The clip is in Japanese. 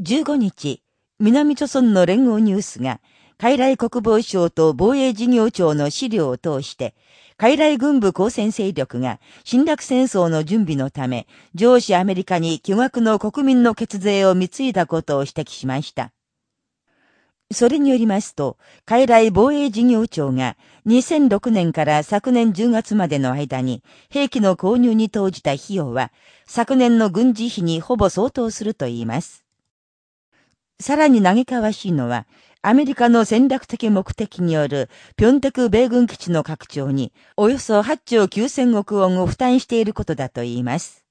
15日、南朝村の連合ニュースが、海来国防省と防衛事業庁の資料を通して、海来軍部交戦勢力が侵略戦争の準備のため、上司アメリカに巨額の国民の血税を貢いだことを指摘しました。それによりますと、海来防衛事業庁が2006年から昨年10月までの間に兵器の購入に投じた費用は昨年の軍事費にほぼ相当すると言います。さらに嘆かわしいのは、アメリカの戦略的目的によるピョンテク米軍基地の拡張におよそ8兆9000億ウォンを負担していることだと言います。